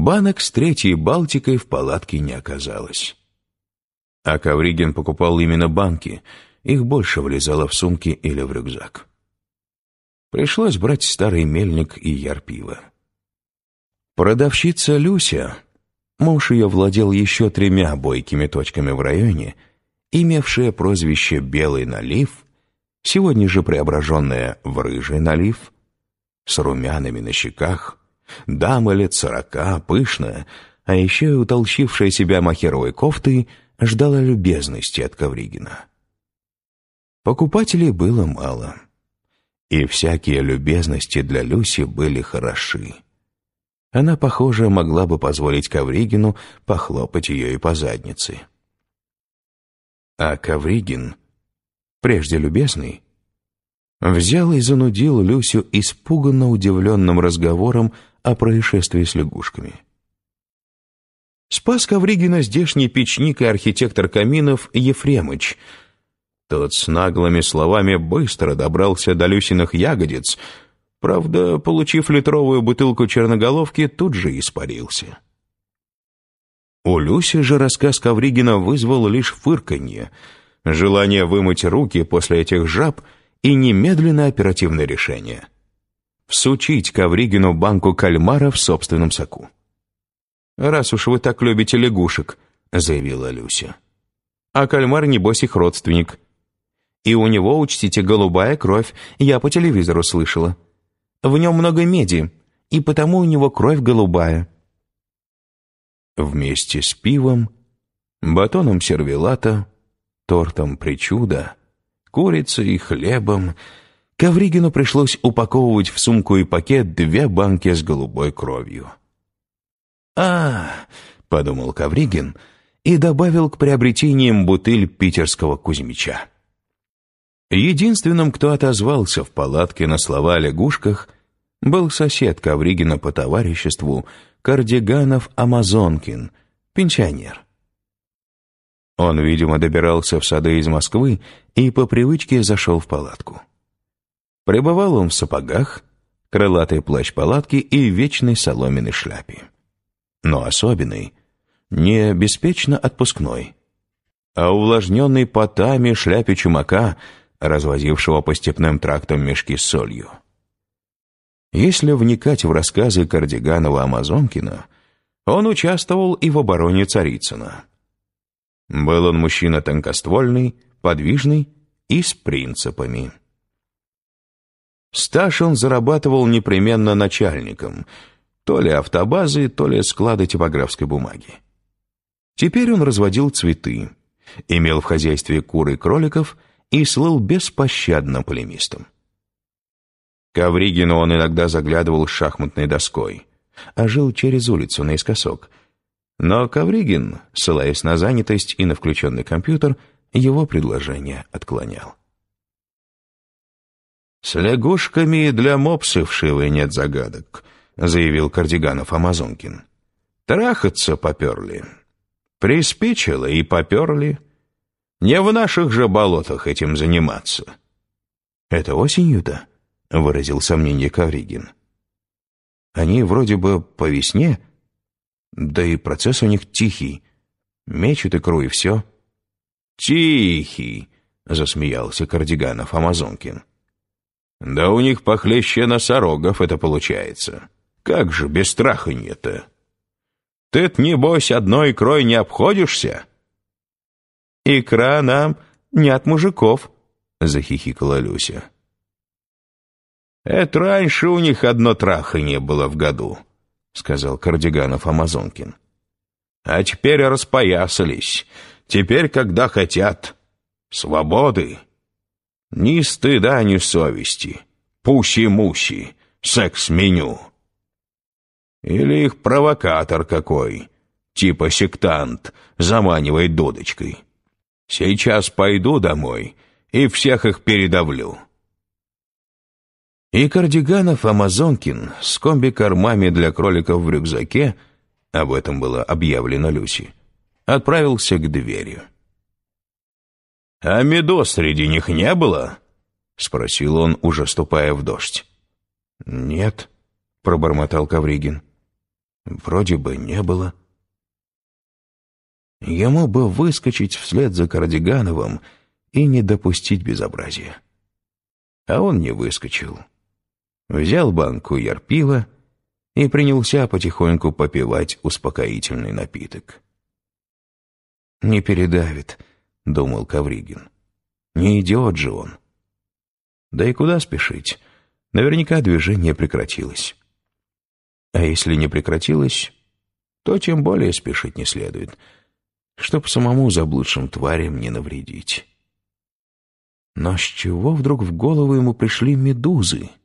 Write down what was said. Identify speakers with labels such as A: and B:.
A: Банок с третьей Балтикой в палатке не оказалось. А Ковригин покупал именно банки, их больше влезало в сумки или в рюкзак. Пришлось брать старый мельник и яр пива. Продавщица Люся, муж ее владел еще тремя бойкими точками в районе, имевшая прозвище «Белый налив», сегодня же преображенная в «Рыжий налив», с румянами на щеках, дама лет сорока, пышная, а еще и утолщившая себя махеровой кофтой, ждала любезности от Ковригина. Покупателей было мало, и всякие любезности для Люси были хороши. Она, похоже, могла бы позволить Ковригину похлопать ее и по заднице. А Ковригин, прежде любезный, взял и занудил Люсю испуганно удивленным разговором о происшествии с лягушками. Спас Ковригина здешний печник и архитектор каминов Ефремыч. Тот с наглыми словами быстро добрался до Люсиных ягодиц, правда, получив литровую бутылку черноголовки, тут же испарился. У Люси же рассказ Ковригина вызвал лишь фырканье, желание вымыть руки после этих жаб — и немедленное оперативное решение. Всучить Ковригину банку кальмара в собственном соку. «Раз уж вы так любите лягушек», — заявила Люся. «А кальмар, небось, их родственник. И у него, учтите, голубая кровь, я по телевизору слышала. В нем много меди, и потому у него кровь голубая». Вместе с пивом, батоном сервелата, тортом причуда — курицей и хлебом, Ковригину пришлось упаковывать в сумку и пакет две банки с голубой кровью. «А, — подумал Ковригин и добавил к приобретениям бутыль питерского Кузьмича. Единственным, кто отозвался в палатке на слова о лягушках, был сосед Ковригина по товариществу Кардиганов Амазонкин, пенсионер. Он, видимо, добирался в сады из Москвы и по привычке зашел в палатку. Пребывал он в сапогах, крылатой плащ-палатке и вечной соломенной шляпе. Но особенный, не беспечно отпускной, а увлажненный потами шляпе чумака, развозившего по степным трактам мешки с солью. Если вникать в рассказы Кардиганова-Амазонкина, он участвовал и в обороне Царицына. Был он мужчина тонкоствольный, подвижный и с принципами. Стаж он зарабатывал непременно начальником, то ли автобазы, то ли склада типографской бумаги. Теперь он разводил цветы, имел в хозяйстве кур и кроликов и слыл беспощадным полемистом. К Авригину он иногда заглядывал шахматной доской, а жил через улицу наискосок — но Ковригин, ссылаясь на занятость и на включенный компьютер, его предложение отклонял. «С лягушками для мопсов шилы нет загадок», — заявил Кардиганов Амазонкин. «Трахаться поперли. Приспичило и поперли. Не в наших же болотах этим заниматься». «Это осенью-то?» — выразил сомнение Ковригин. «Они вроде бы по весне...» Да и процесс у них тихий. Мечут икру и все. «Тихий!» — засмеялся Кардиганов Амазонкин. «Да у них похлеще носорогов это получается. Как же без страханья-то? Ты-то, небось, одной икрой не обходишься?» «Икра нам не от мужиков», — захихикала Люся. «Это раньше у них одно траханье было в году», — сказал Кардиганов Амазонкин. «А теперь распоясались. Теперь, когда хотят. Свободы. Ни стыда, ни совести. Пуси-муси. Секс-меню. Или их провокатор какой, типа сектант, заманивает дудочкой. Сейчас пойду домой и всех их передавлю». И Кардиганов Амазонкин с комби-кормами для кроликов в рюкзаке, об этом было объявлено Люси, отправился к двери. «А медоз среди них не было?» — спросил он, уже ступая в дождь. «Нет», — пробормотал Ковригин. Вроде бы не было. Ему бы выскочить вслед за Кардигановым и не допустить безобразия. А он не выскочил. Взял банку ярпива и принялся потихоньку попивать успокоительный напиток. «Не передавит», — думал Кавригин. «Не идет же он». Да и куда спешить? Наверняка движение прекратилось. А если не прекратилось, то тем более спешить не следует, чтоб самому заблудшим тварям не навредить. Но с чего вдруг в голову ему пришли медузы —